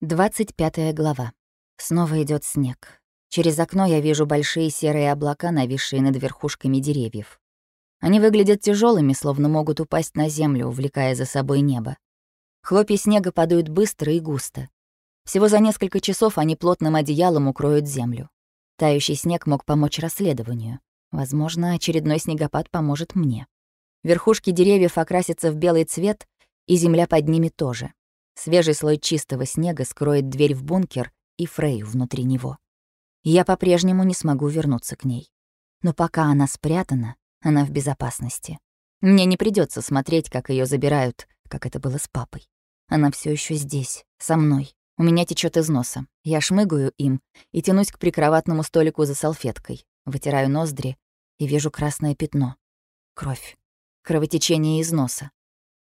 25 глава. Снова идет снег. Через окно я вижу большие серые облака, нависшие над верхушками деревьев. Они выглядят тяжелыми, словно могут упасть на землю, увлекая за собой небо. Хлопья снега падают быстро и густо. Всего за несколько часов они плотным одеялом укроют землю. Тающий снег мог помочь расследованию. Возможно, очередной снегопад поможет мне. Верхушки деревьев окрасятся в белый цвет, и земля под ними тоже. Свежий слой чистого снега скроет дверь в бункер и Фрейю внутри него. Я по-прежнему не смогу вернуться к ней. Но пока она спрятана, она в безопасности. Мне не придется смотреть, как ее забирают, как это было с папой. Она все еще здесь, со мной. У меня течет из носа. Я шмыгаю им и тянусь к прикроватному столику за салфеткой, вытираю ноздри и вижу красное пятно. Кровь. Кровотечение из носа.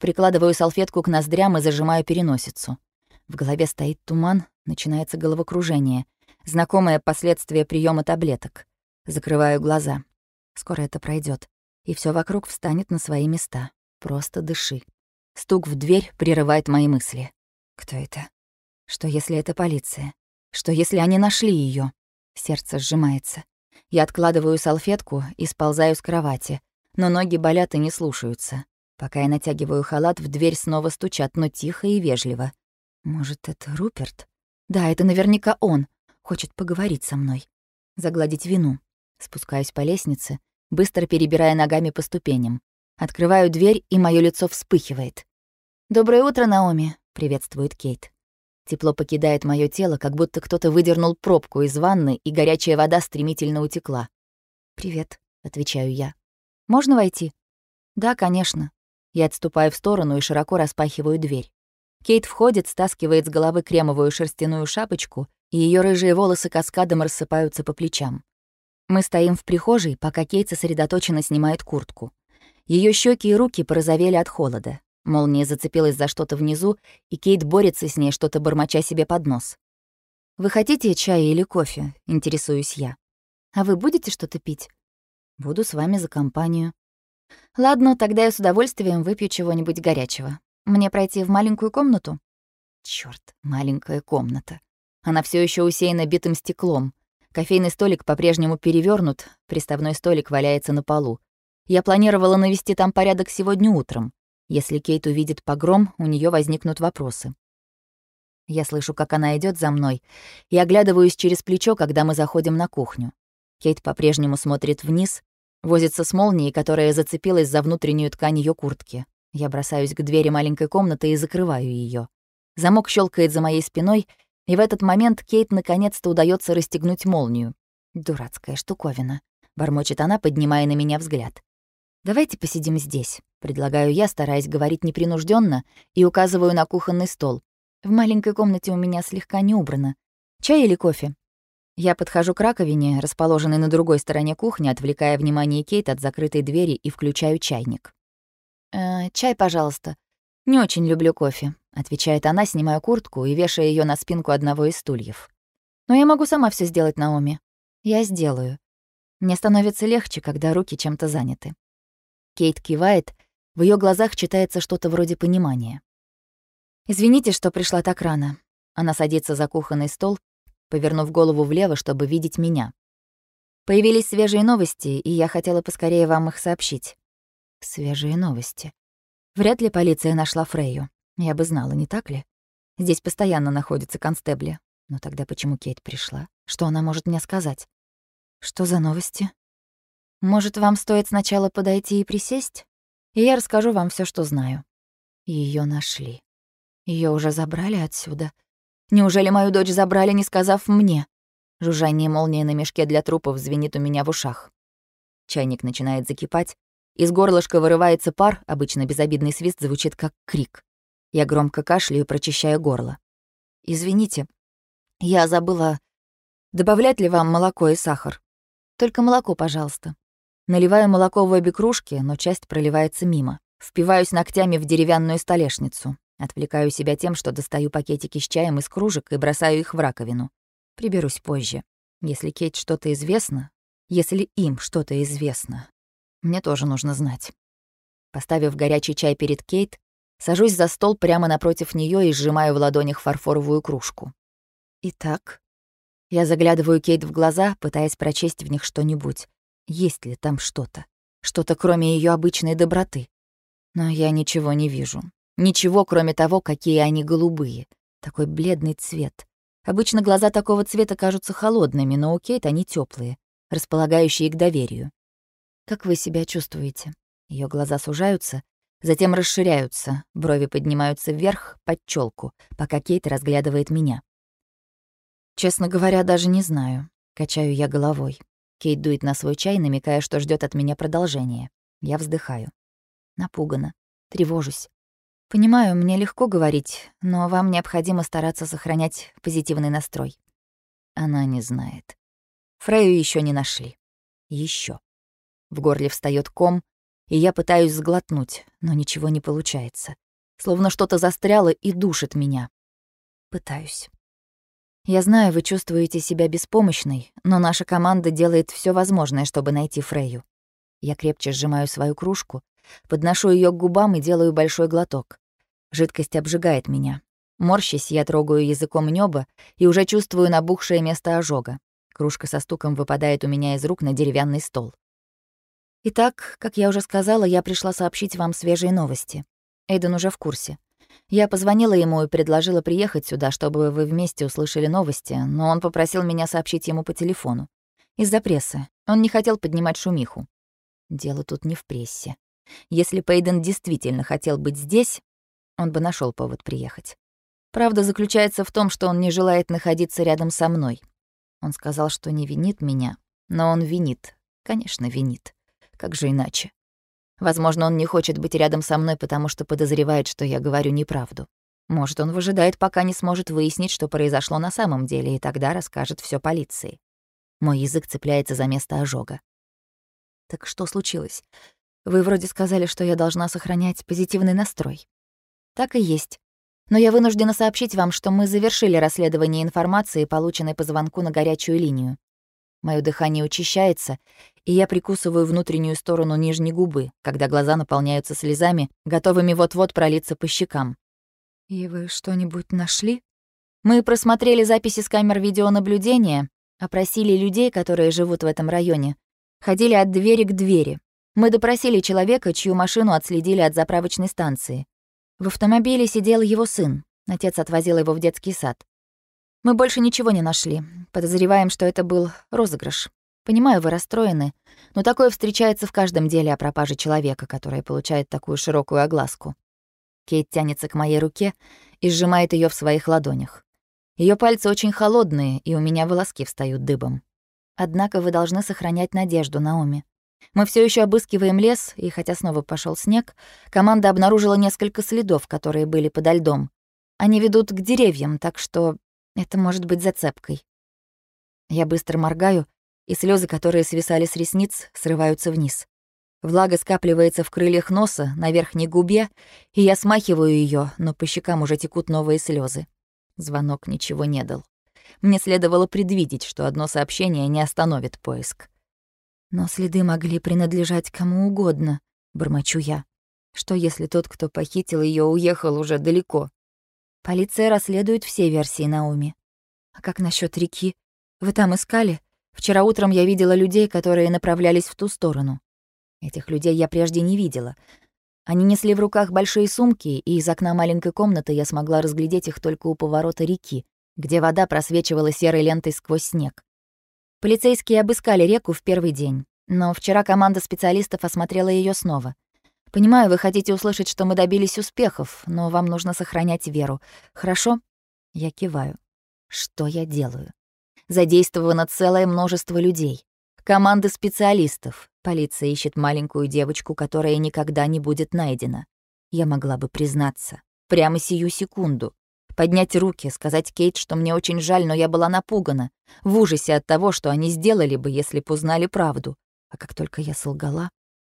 Прикладываю салфетку к ноздрям и зажимаю переносицу. В голове стоит туман, начинается головокружение. Знакомое последствие приема таблеток. Закрываю глаза. Скоро это пройдет, и все вокруг встанет на свои места. Просто дыши. Стук в дверь прерывает мои мысли. Кто это? Что если это полиция? Что если они нашли ее? Сердце сжимается. Я откладываю салфетку и сползаю с кровати, но ноги болят и не слушаются. Пока я натягиваю халат, в дверь снова стучат, но тихо и вежливо. Может, это Руперт? Да, это наверняка он. Хочет поговорить со мной. Загладить вину. Спускаюсь по лестнице, быстро перебирая ногами по ступеням. Открываю дверь, и мое лицо вспыхивает. «Доброе утро, Наоми», — приветствует Кейт. Тепло покидает мое тело, как будто кто-то выдернул пробку из ванны, и горячая вода стремительно утекла. «Привет», — отвечаю я. «Можно войти?» «Да, конечно», я отступаю в сторону и широко распахиваю дверь. Кейт входит, стаскивает с головы кремовую шерстяную шапочку, и ее рыжие волосы каскадом рассыпаются по плечам. Мы стоим в прихожей, пока Кейт сосредоточенно снимает куртку. Ее щеки и руки порозовели от холода. Молния зацепилась за что-то внизу, и Кейт борется с ней, что-то бормоча себе под нос. «Вы хотите чая или кофе?» — интересуюсь я. «А вы будете что-то пить?» «Буду с вами за компанию». Ладно, тогда я с удовольствием выпью чего-нибудь горячего. Мне пройти в маленькую комнату? Чёрт, маленькая комната. Она все еще усеяна битым стеклом. Кофейный столик по-прежнему перевернут, приставной столик валяется на полу. Я планировала навести там порядок сегодня утром. Если Кейт увидит погром, у нее возникнут вопросы. Я слышу, как она идет за мной, и оглядываюсь через плечо, когда мы заходим на кухню. Кейт по-прежнему смотрит вниз, Возится с молнией, которая зацепилась за внутреннюю ткань ее куртки. Я бросаюсь к двери маленькой комнаты и закрываю ее. Замок щелкает за моей спиной, и в этот момент Кейт наконец-то удается расстегнуть молнию. «Дурацкая штуковина», — бормочет она, поднимая на меня взгляд. «Давайте посидим здесь», — предлагаю я, стараясь говорить непринужденно, и указываю на кухонный стол. В маленькой комнате у меня слегка не убрано. Чай или кофе? Я подхожу к раковине, расположенной на другой стороне кухни, отвлекая внимание Кейт от закрытой двери и включаю чайник. «Э, «Чай, пожалуйста. Не очень люблю кофе», — отвечает она, снимая куртку и вешая ее на спинку одного из стульев. «Но я могу сама все сделать, Наоми. Я сделаю. Мне становится легче, когда руки чем-то заняты». Кейт кивает, в ее глазах читается что-то вроде понимания. «Извините, что пришла так рано». Она садится за кухонный стол, повернув голову влево, чтобы видеть меня. Появились свежие новости, и я хотела поскорее вам их сообщить. Свежие новости. Вряд ли полиция нашла Фрейю. Я бы знала, не так ли? Здесь постоянно находятся констебли. Но тогда почему Кейт пришла? Что она может мне сказать? Что за новости? Может, вам стоит сначала подойти и присесть? И я расскажу вам все, что знаю. Ее нашли. Ее уже забрали отсюда. Неужели мою дочь забрали, не сказав мне? Жужжание молнии на мешке для трупов звенит у меня в ушах. Чайник начинает закипать. Из горлышка вырывается пар, обычно безобидный свист звучит как крик. Я громко кашляю, прочищая горло. «Извините, я забыла, добавлять ли вам молоко и сахар? Только молоко, пожалуйста». Наливаю молоко в обе кружки, но часть проливается мимо. Впиваюсь ногтями в деревянную столешницу. Отвлекаю себя тем, что достаю пакетики с чаем из кружек и бросаю их в раковину. Приберусь позже. Если Кейт что-то известно, если им что-то известно, мне тоже нужно знать. Поставив горячий чай перед Кейт, Сажусь за стол прямо напротив нее и сжимаю в ладонях фарфоровую кружку. Итак, я заглядываю Кейт в глаза, пытаясь прочесть в них что-нибудь. Есть ли там что-то? Что-то кроме ее обычной доброты. Но я ничего не вижу. Ничего, кроме того, какие они голубые. Такой бледный цвет. Обычно глаза такого цвета кажутся холодными, но у Кейт они теплые, располагающие к доверию. Как вы себя чувствуете? Ее глаза сужаются, затем расширяются, брови поднимаются вверх под челку, пока Кейт разглядывает меня. Честно говоря, даже не знаю. Качаю я головой. Кейт дует на свой чай, намекая, что ждет от меня продолжения. Я вздыхаю. Напугана. Тревожусь. Понимаю, мне легко говорить, но вам необходимо стараться сохранять позитивный настрой. Она не знает. Фрею еще не нашли. Еще. В горле встает ком, и я пытаюсь сглотнуть, но ничего не получается. Словно что-то застряло и душит меня. Пытаюсь. Я знаю, вы чувствуете себя беспомощной, но наша команда делает все возможное, чтобы найти Фрейю. Я крепче сжимаю свою кружку, подношу ее к губам и делаю большой глоток. Жидкость обжигает меня. Морщись, я трогаю языком небо и уже чувствую набухшее место ожога. Кружка со стуком выпадает у меня из рук на деревянный стол. Итак, как я уже сказала, я пришла сообщить вам свежие новости. Эйден уже в курсе. Я позвонила ему и предложила приехать сюда, чтобы вы вместе услышали новости, но он попросил меня сообщить ему по телефону. Из-за прессы. Он не хотел поднимать шумиху. Дело тут не в прессе. Если Пейден действительно хотел быть здесь, он бы нашел повод приехать. Правда заключается в том, что он не желает находиться рядом со мной. Он сказал, что не винит меня, но он винит. Конечно, винит. Как же иначе? Возможно, он не хочет быть рядом со мной, потому что подозревает, что я говорю неправду. Может, он выжидает, пока не сможет выяснить, что произошло на самом деле, и тогда расскажет все полиции. Мой язык цепляется за место ожога. Так что случилось? Вы вроде сказали, что я должна сохранять позитивный настрой. Так и есть. Но я вынуждена сообщить вам, что мы завершили расследование информации, полученной по звонку на горячую линию. Моё дыхание учащается, и я прикусываю внутреннюю сторону нижней губы, когда глаза наполняются слезами, готовыми вот-вот пролиться по щекам. «И вы что-нибудь нашли?» «Мы просмотрели записи с камер видеонаблюдения, опросили людей, которые живут в этом районе, ходили от двери к двери. Мы допросили человека, чью машину отследили от заправочной станции. В автомобиле сидел его сын. Отец отвозил его в детский сад. Мы больше ничего не нашли. Подозреваем, что это был розыгрыш. Понимаю, вы расстроены, но такое встречается в каждом деле о пропаже человека, которое получает такую широкую огласку. Кейт тянется к моей руке и сжимает ее в своих ладонях. Ее пальцы очень холодные, и у меня волоски встают дыбом. Однако вы должны сохранять надежду, Наоми. Мы все еще обыскиваем лес, и хотя снова пошел снег, команда обнаружила несколько следов, которые были подо льдом. Они ведут к деревьям, так что это может быть зацепкой. Я быстро моргаю, и слезы, которые свисали с ресниц, срываются вниз. Влага скапливается в крыльях носа, на верхней губе, и я смахиваю ее, но по щекам уже текут новые слезы. Звонок ничего не дал. Мне следовало предвидеть, что одно сообщение не остановит поиск. Но следы могли принадлежать кому угодно, бормочу я. Что если тот, кто похитил ее, уехал уже далеко? Полиция расследует все версии Науми. А как насчет реки? Вы там искали? Вчера утром я видела людей, которые направлялись в ту сторону. Этих людей я прежде не видела. Они несли в руках большие сумки, и из окна маленькой комнаты я смогла разглядеть их только у поворота реки, где вода просвечивала серой лентой сквозь снег. Полицейские обыскали реку в первый день, но вчера команда специалистов осмотрела ее снова. Понимаю, вы хотите услышать, что мы добились успехов, но вам нужно сохранять веру. Хорошо? Я киваю. Что я делаю? Задействовано целое множество людей. Команды специалистов. Полиция ищет маленькую девочку, которая никогда не будет найдена. Я могла бы признаться. Прямо сию секунду. Поднять руки, сказать Кейт, что мне очень жаль, но я была напугана, в ужасе от того, что они сделали бы, если б узнали правду. А как только я солгала,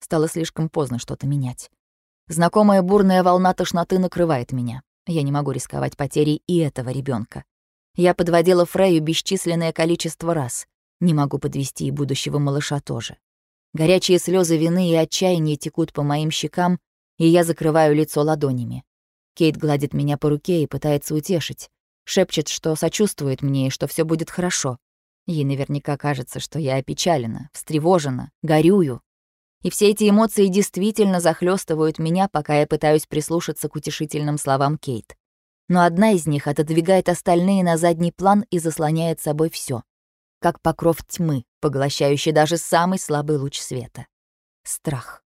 стало слишком поздно что-то менять. Знакомая бурная волна тошноты накрывает меня. Я не могу рисковать потерей и этого ребенка. Я подводила Фрею бесчисленное количество раз. Не могу подвести и будущего малыша тоже. Горячие слезы вины и отчаяния текут по моим щекам, и я закрываю лицо ладонями. Кейт гладит меня по руке и пытается утешить. Шепчет, что сочувствует мне и что все будет хорошо. Ей наверняка кажется, что я опечалена, встревожена, горюю. И все эти эмоции действительно захлестывают меня, пока я пытаюсь прислушаться к утешительным словам Кейт. Но одна из них отодвигает остальные на задний план и заслоняет собой все, как покров тьмы, поглощающий даже самый слабый луч света. Страх.